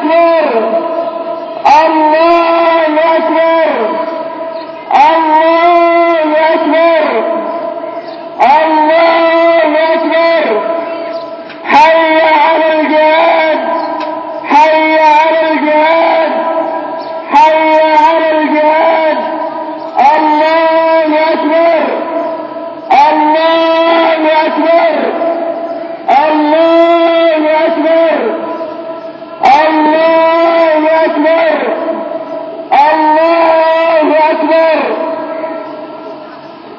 أكبر الله أكبر.